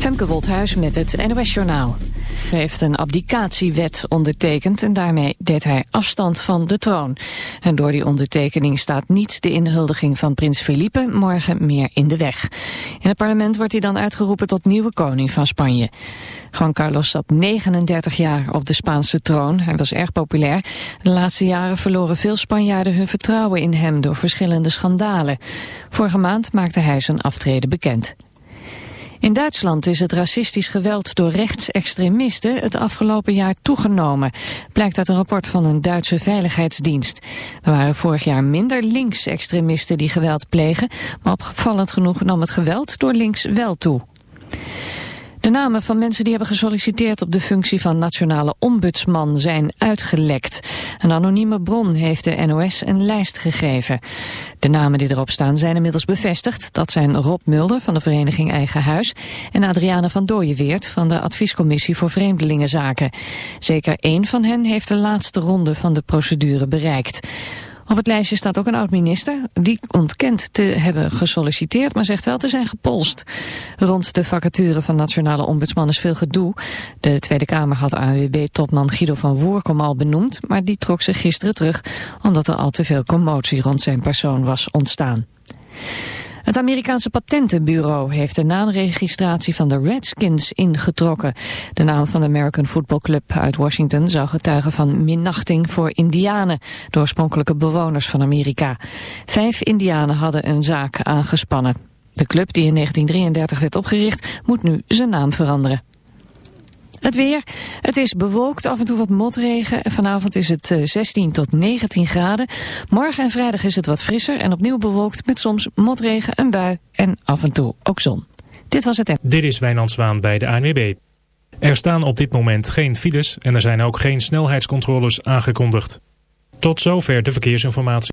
Femke Wolthuis met het NOS Journaal. Hij heeft een abdicatiewet ondertekend en daarmee deed hij afstand van de troon. En door die ondertekening staat niet de inhuldiging van prins Felipe morgen meer in de weg. In het parlement wordt hij dan uitgeroepen tot nieuwe koning van Spanje. Juan Carlos zat 39 jaar op de Spaanse troon. Hij was erg populair. De laatste jaren verloren veel Spanjaarden hun vertrouwen in hem door verschillende schandalen. Vorige maand maakte hij zijn aftreden bekend. In Duitsland is het racistisch geweld door rechtsextremisten het afgelopen jaar toegenomen, blijkt uit een rapport van een Duitse veiligheidsdienst. Er waren vorig jaar minder linksextremisten die geweld plegen, maar opvallend genoeg nam het geweld door links wel toe. De namen van mensen die hebben gesolliciteerd op de functie van nationale ombudsman zijn uitgelekt. Een anonieme bron heeft de NOS een lijst gegeven. De namen die erop staan zijn inmiddels bevestigd. Dat zijn Rob Mulder van de vereniging Eigen Huis en Adriane van Dooyeweert van de Adviescommissie voor Vreemdelingenzaken. Zeker één van hen heeft de laatste ronde van de procedure bereikt. Op het lijstje staat ook een oud-minister. Die ontkent te hebben gesolliciteerd, maar zegt wel te zijn gepolst. Rond de vacature van Nationale Ombudsman is veel gedoe. De Tweede Kamer had ANWB-topman Guido van Woerkom al benoemd... maar die trok zich gisteren terug omdat er al te veel commotie rond zijn persoon was ontstaan. Het Amerikaanse patentenbureau heeft de naamregistratie van de Redskins ingetrokken. De naam van de American Football Club uit Washington zou getuigen van minachting voor indianen, de oorspronkelijke bewoners van Amerika. Vijf indianen hadden een zaak aangespannen. De club die in 1933 werd opgericht moet nu zijn naam veranderen. Het weer. Het is bewolkt, af en toe wat motregen. Vanavond is het 16 eh, tot 19 graden. Morgen en vrijdag is het wat frisser en opnieuw bewolkt met soms motregen, een bui en af en toe ook zon. Dit was het. Dit is Wijnand Zwaan bij de ANWB. Er staan op dit moment geen files en er zijn ook geen snelheidscontroles aangekondigd. Tot zover de verkeersinformatie.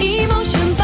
一梦生发。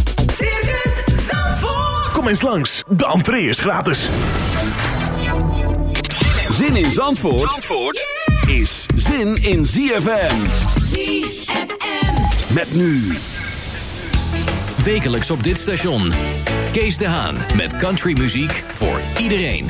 Kom eens langs, de entree is gratis. Zin in Zandvoort, Zandvoort is zin in ZFM. ZFM. Met nu. Wekelijks op dit station. Kees de Haan met countrymuziek voor iedereen.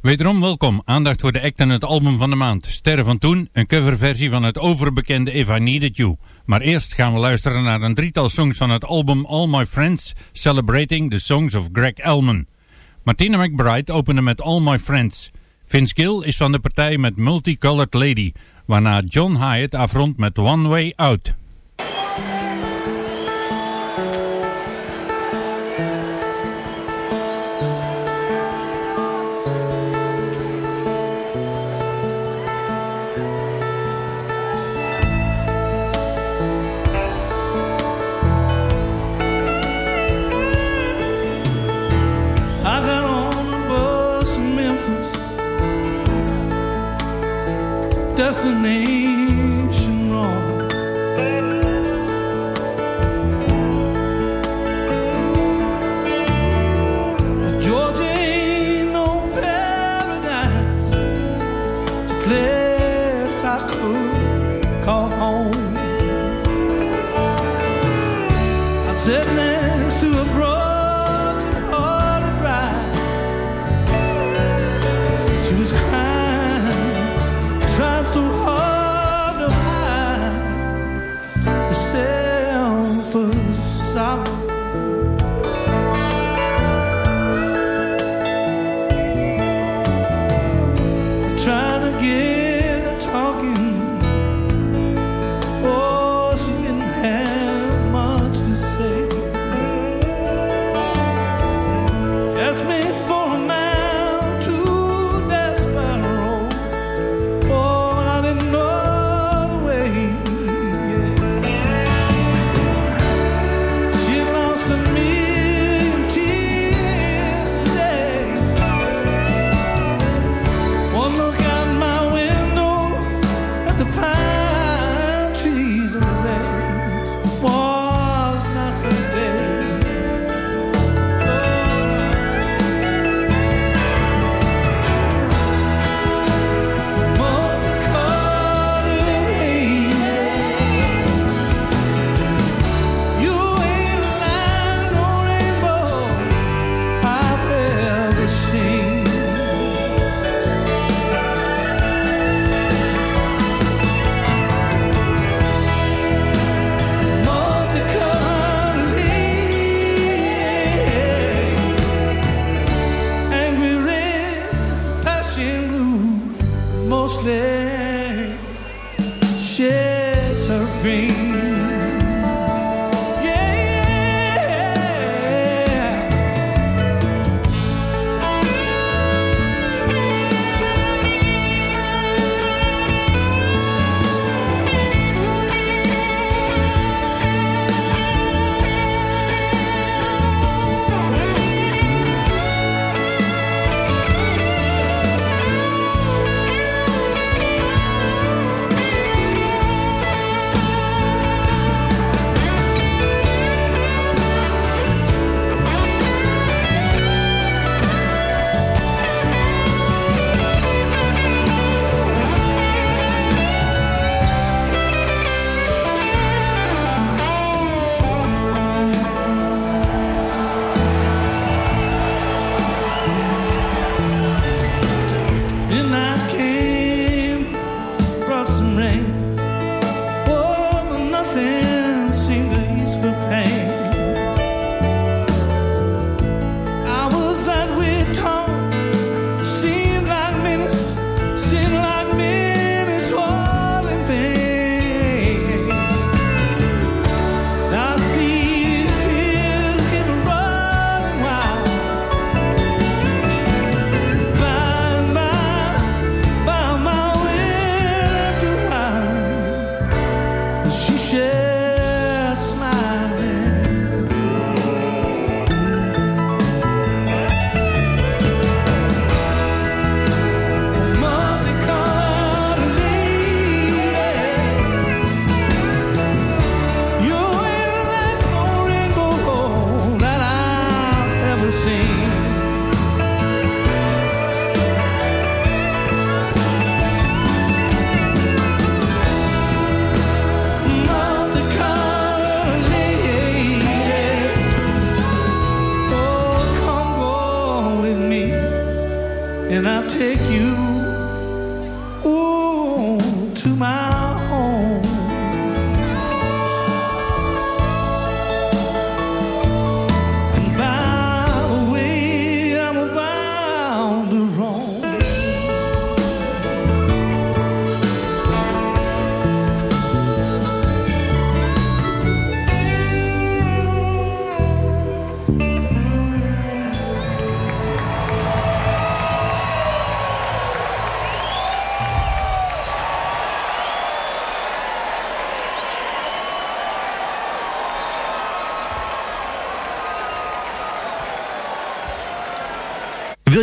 Wederom welkom. Aandacht voor de act en het album van de maand. Sterren van Toen, een coverversie van het overbekende If I Needed You. Maar eerst gaan we luisteren naar een drietal songs van het album All My Friends, celebrating the songs of Greg Elman. Martina McBride opende met All My Friends. Vince Gill is van de partij met Multicolored Lady, waarna John Hyatt afrondt met One Way Out.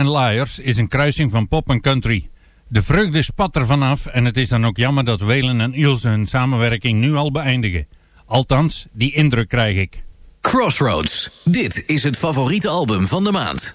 En Liars is een kruising van pop en country. De vreugde spat er vanaf en het is dan ook jammer dat Welen en Ilse hun samenwerking nu al beëindigen. Althans, die indruk krijg ik. Crossroads, dit is het favoriete album van de maand.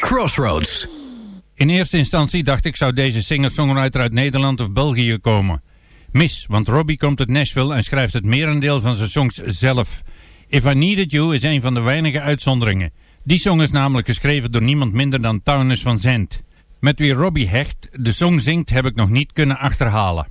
Crossroads. In eerste instantie dacht ik zou deze singer-songwriter uit Nederland of België komen. Mis, want Robbie komt uit Nashville en schrijft het merendeel van zijn songs zelf. If I Needed You is een van de weinige uitzonderingen. Die song is namelijk geschreven door niemand minder dan Townes van Zandt. Met wie Robbie Hecht de song zingt heb ik nog niet kunnen achterhalen.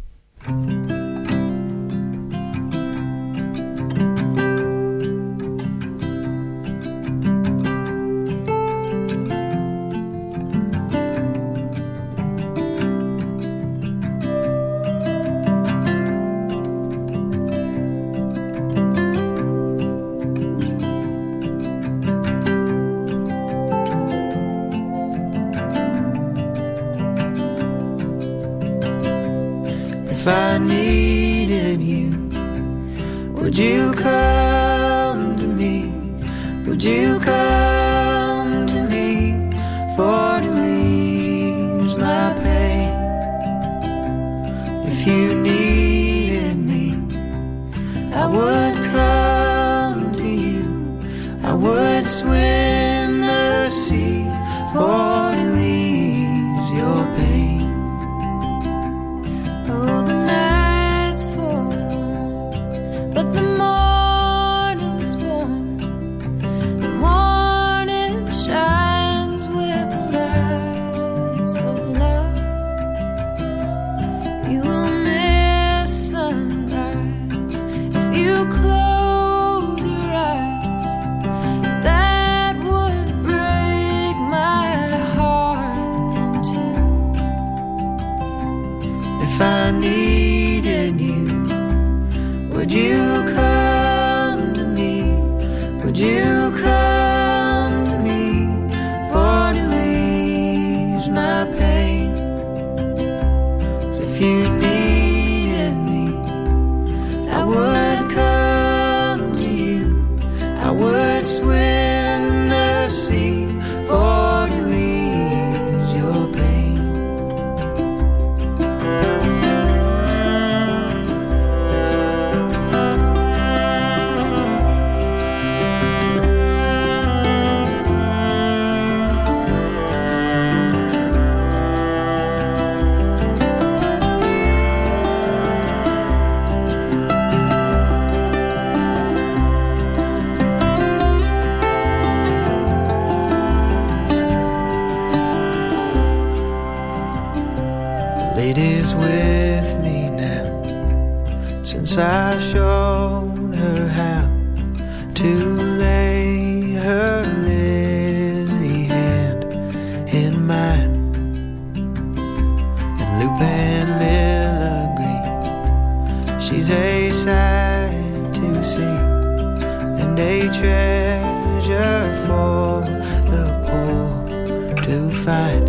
to fight.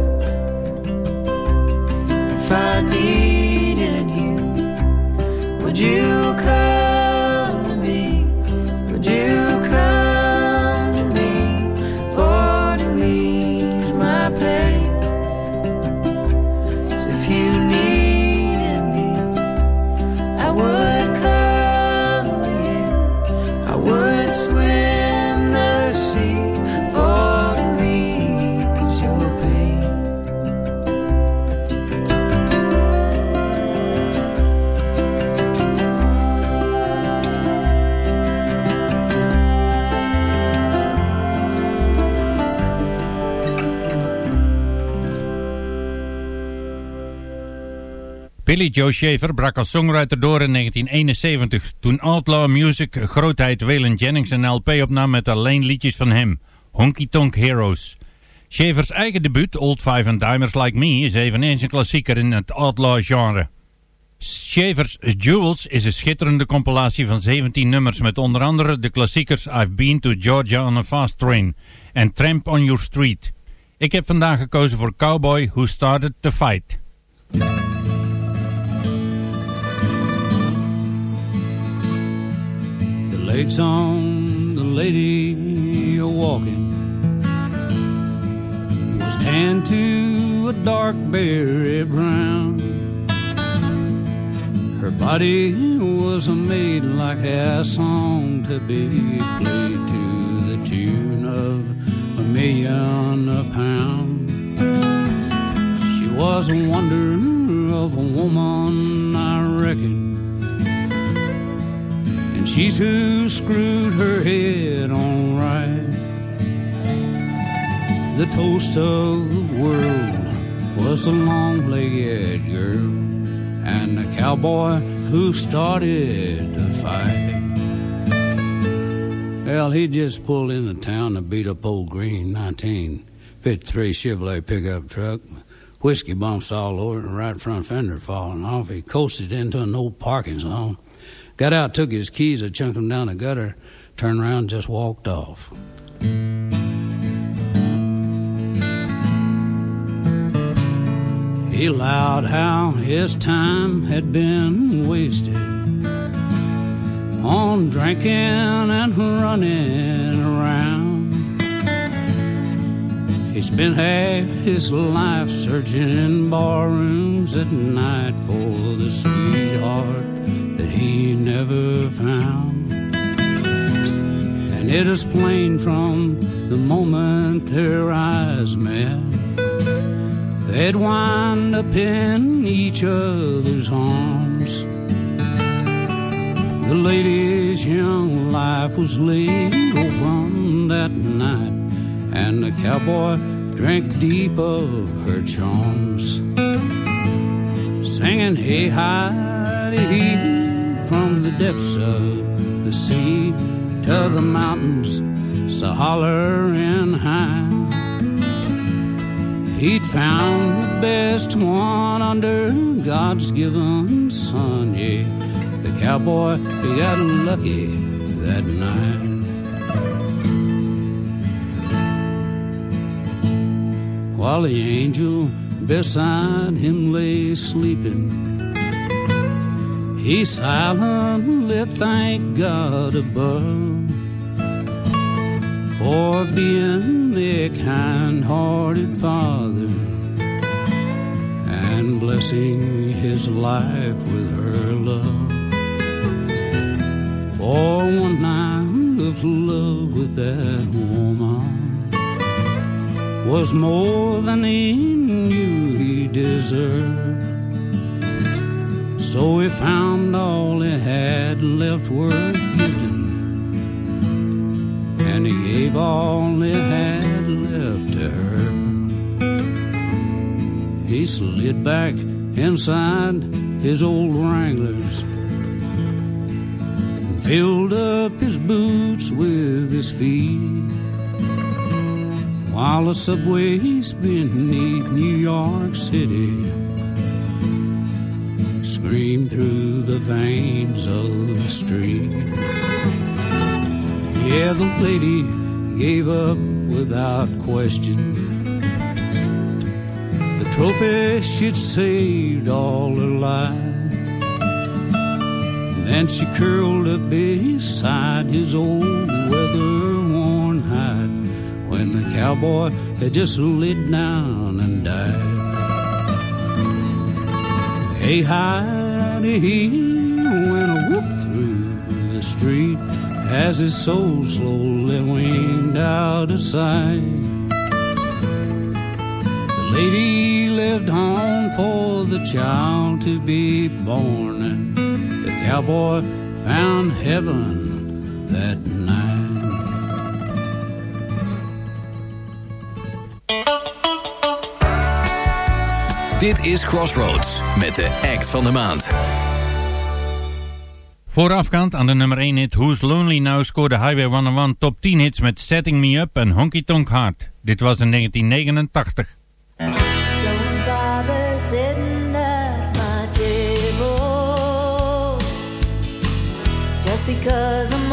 If I needed you, would you? Billy Joe Shaver brak als songwriter door in 1971 toen Outlaw Music grootheid Waylon Jennings een LP opnam met alleen liedjes van hem, Honky Tonk Heroes. Shavers eigen debuut, Old Five and Dimers Like Me, is eveneens een klassieker in het outlaw genre. Shavers Jewels is een schitterende compilatie van 17 nummers met onder andere de klassiekers I've Been to Georgia on a Fast Train en Tramp on Your Street. Ik heb vandaag gekozen voor Cowboy Who Started the Fight. Legs on the lady a walking was tanned to a dark berry brown. Her body was made like a song to be played to the tune of a million a pound. She was a wonder of a woman, I reckon. She's who screwed her head on right. The toast of the world was the long-legged girl and the cowboy who started the fight. Well, he just pulled into town to beat up old Green 1953 Chevrolet pickup truck. Whiskey bumps all over it, and right front fender falling off. He coasted into an old parking zone. Got out, took his keys, and chunked them down the gutter, turned around, just walked off. He allowed how his time had been wasted on drinking and running around. He spent half his life searching in barrooms at night for the sweetheart he never found. And it is plain from the moment their eyes met They'd wind up in each other's arms. The lady's young life was laid open that night, and the cowboy drank deep of her charms. Singing, hey, hi, hee, depths of the sea to the mountains, so hollering high. He'd found the best one under God's given sun, yeah. The cowboy, he got lucky that night. While the angel beside him lay sleeping, he silently thanked God above for being a kind-hearted father and blessing his life with her love. For one night of love with that woman was more than he knew he deserved. So he found all he had left worth giving and he gave all he had left to her. He slid back inside his old Wranglers, filled up his boots with his feet, while the subways beneath New York City screamed through the veins of the stream. Yeah, the lady gave up without question. The trophy she'd saved all her life. Then she curled up beside his old weather-worn hide when the cowboy had just laid down and died. Hey, howdy, he went a whoop through the street as his soul slowly waned out of sight. The lady lived on for the child to be born, and the cowboy found heaven that night. Dit is Crossroads met de act van de maand. Voorafgaand aan de nummer 1 hit Who's Lonely Now scoorde Highway 101 top 10 hits met Setting Me Up en Honky Tonk Heart. Dit was in 1989. because I'm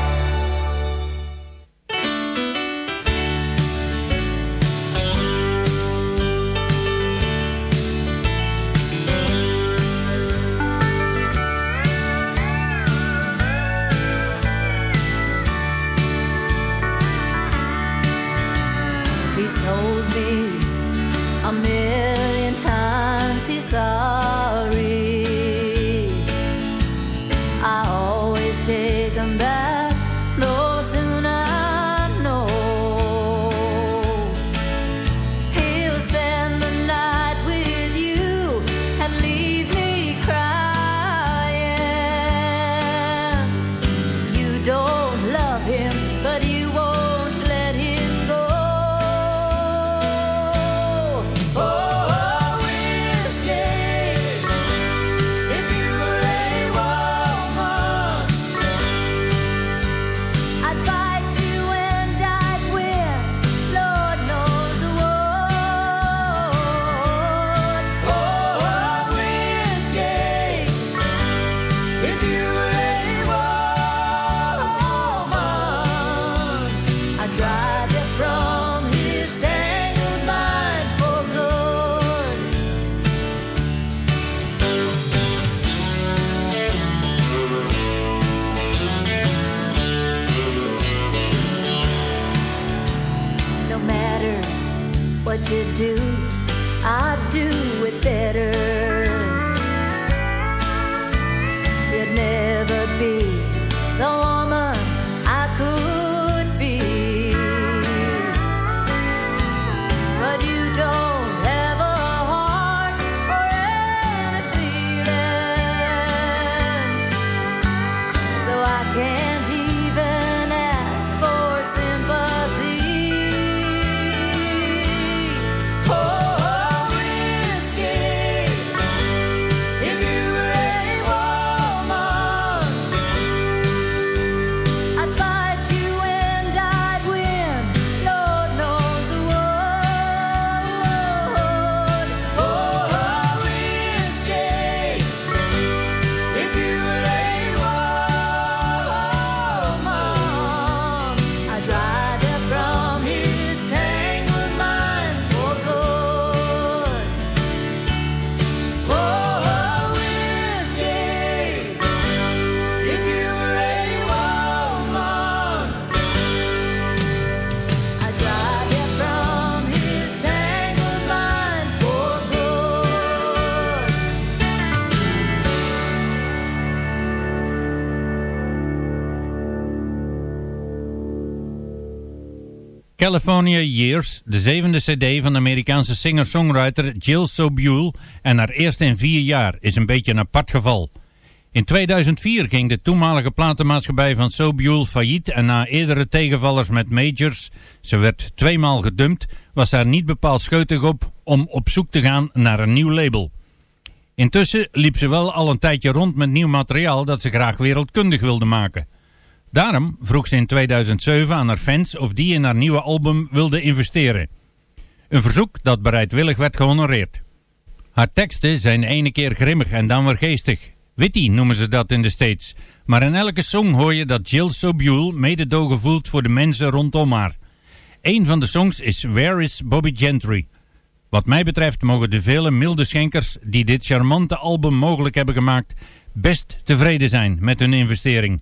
California Years, de zevende cd van de Amerikaanse singer-songwriter Jill Sobule en haar eerste in vier jaar, is een beetje een apart geval. In 2004 ging de toenmalige platenmaatschappij van Sobule failliet en na eerdere tegenvallers met majors, ze werd tweemaal gedumpt, was haar niet bepaald scheutig op om op zoek te gaan naar een nieuw label. Intussen liep ze wel al een tijdje rond met nieuw materiaal dat ze graag wereldkundig wilde maken. Daarom vroeg ze in 2007 aan haar fans of die in haar nieuwe album wilden investeren. Een verzoek dat bereidwillig werd gehonoreerd. Haar teksten zijn ene keer grimmig en dan weer geestig. Witty noemen ze dat in de States. Maar in elke song hoor je dat Jill Sobule mededogen voelt voor de mensen rondom haar. Een van de songs is Where is Bobby Gentry? Wat mij betreft mogen de vele milde schenkers die dit charmante album mogelijk hebben gemaakt best tevreden zijn met hun investering.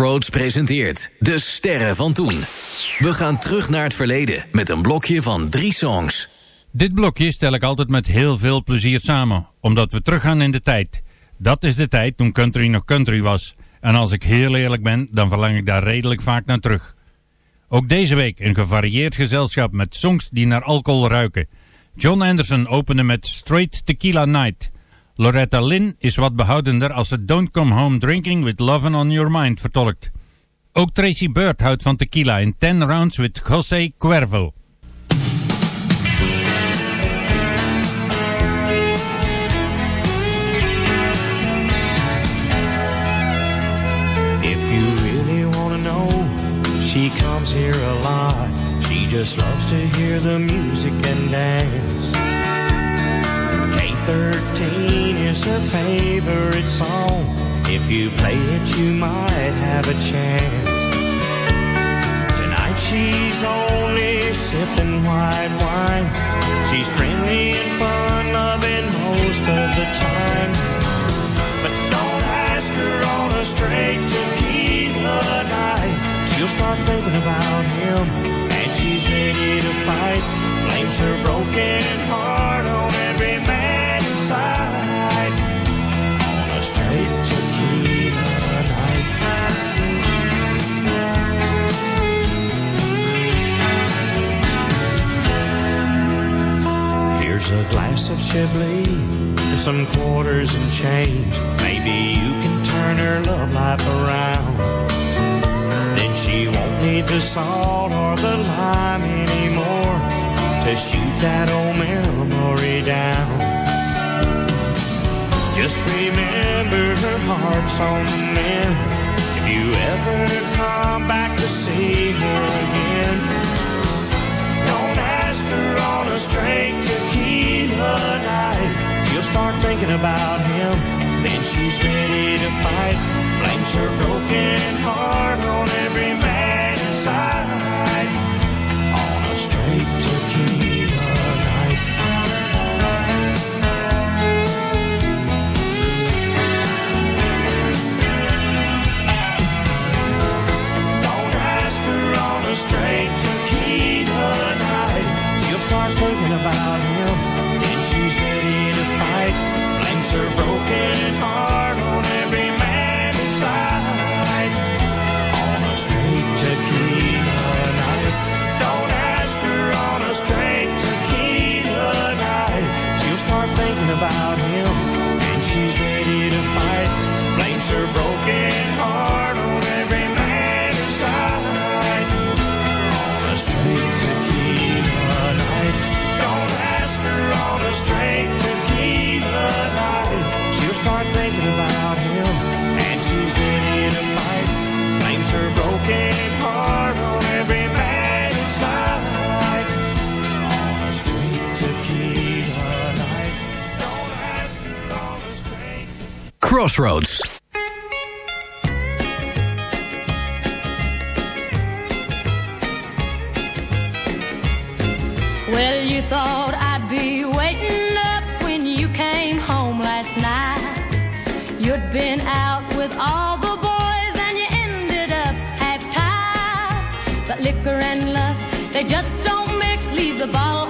Crossroads presenteert De Sterren van Toen. We gaan terug naar het verleden met een blokje van drie songs. Dit blokje stel ik altijd met heel veel plezier samen, omdat we teruggaan in de tijd. Dat is de tijd toen country nog country was. En als ik heel eerlijk ben, dan verlang ik daar redelijk vaak naar terug. Ook deze week een gevarieerd gezelschap met songs die naar alcohol ruiken. John Anderson opende met Straight Tequila Night. Loretta Lynn is wat behoudender als ze Don't Come Home Drinking with Lovin' on Your Mind vertolkt. Ook Tracy Bird houdt van tequila in 10 Rounds with José Cuervo. If you really want to know, she comes here a lot. She just loves to hear the music and dance. K13 is her favorite song. If you play it, you might have a chance. Tonight she's only sipping white wine. She's friendly and fun loving most of the time. But don't ask her on a straight tequila night. She'll start thinking about him, and she's ready to fight. Blames her broken heart on glass and some quarters and change. Maybe you can turn her love life around. Then she won't need the salt or the lime anymore to shoot that old memory down. Just remember her heart's on the mend. If you ever come back to see her again, don't ask her on a straight tequila night. She'll start thinking about him, then she's ready to fight. Blames her broken heart on every man inside. On a straight tequila Crossroads. Well, you thought I'd be waiting up when you came home last night. You'd been out with all the boys and you ended up half tied. But liquor and love, they just don't mix. Leave the bottle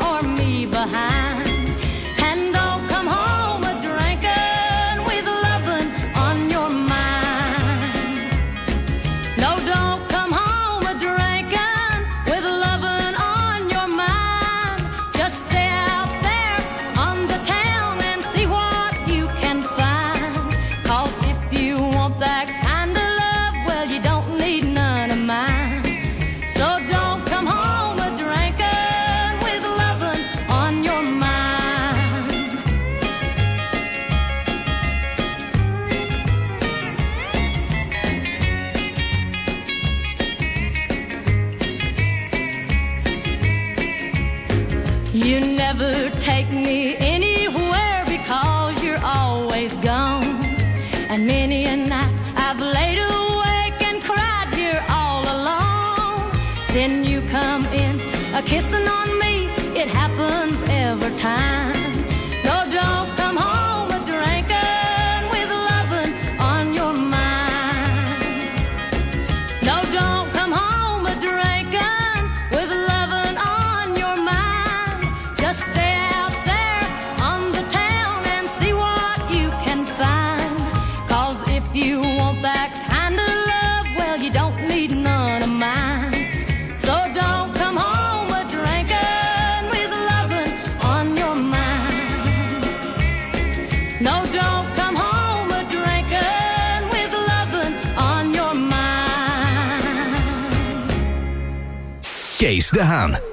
kissing on me. It happens every time. De Haan.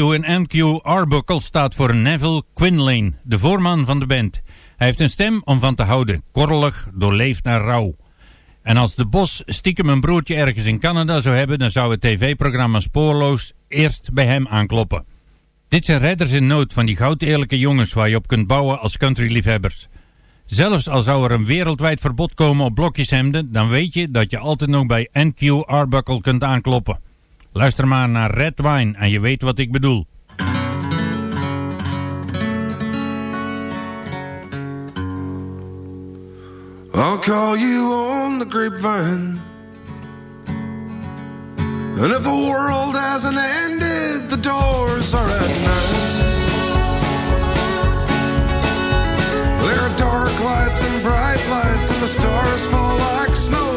En NQ Arbuckle staat voor Neville Quinlane, de voorman van de band. Hij heeft een stem om van te houden, korrelig, doorleefd naar rouw. En als de Bos stiekem een broertje ergens in Canada zou hebben, dan zou het tv-programma Spoorloos eerst bij hem aankloppen. Dit zijn redders in nood van die goudeerlijke jongens waar je op kunt bouwen als countryliefhebbers. Zelfs al zou er een wereldwijd verbod komen op blokjeshemden, dan weet je dat je altijd nog bij NQ Arbuckle kunt aankloppen. Luister maar naar Red Wine en je weet wat ik bedoel. I'll call you on the grapevine. And if the world hasn't ended, the doors are at nine. There are dark lights and bright lights, and the stars fall like snow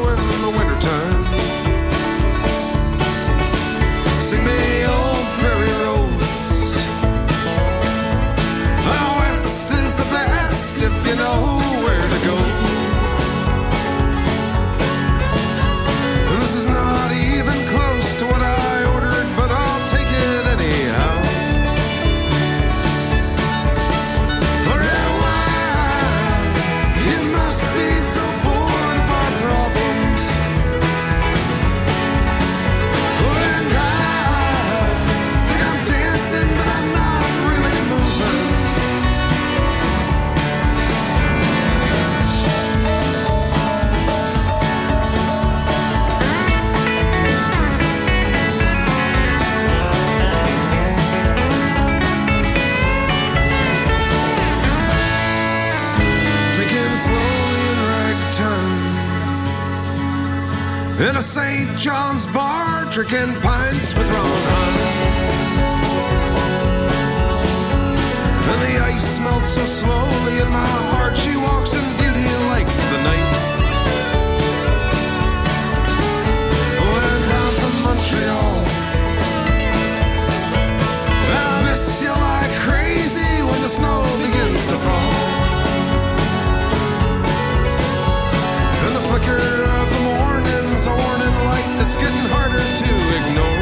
In a St. John's bar Drinking pints with Ron Hines And the ice melts so slowly in my heart She walks in it's getting harder to ignore.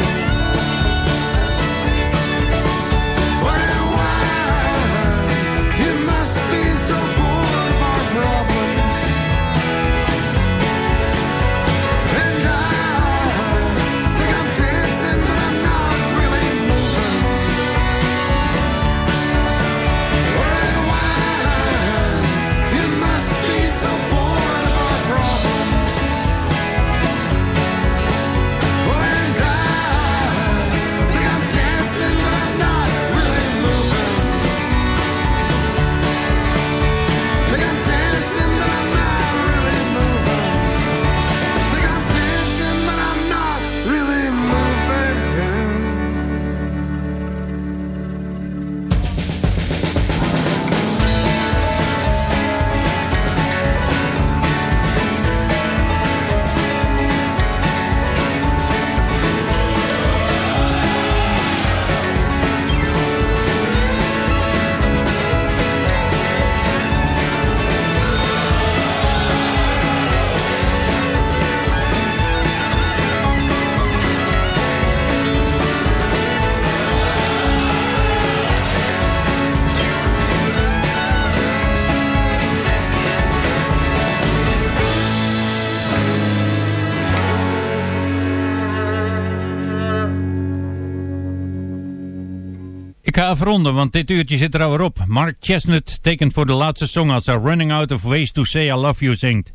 Afronden, want dit uurtje zit er alweer op. Mark Chestnut tekent voor de laatste song als hij Running Out of Ways to Say I Love You zingt.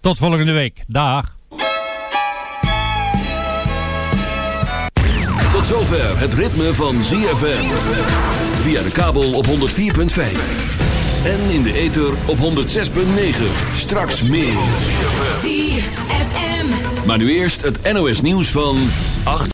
Tot volgende week. Dag. Tot zover het ritme van ZFM. Via de kabel op 104.5. En in de ether op 106.9. Straks meer. Maar nu eerst het NOS nieuws van 8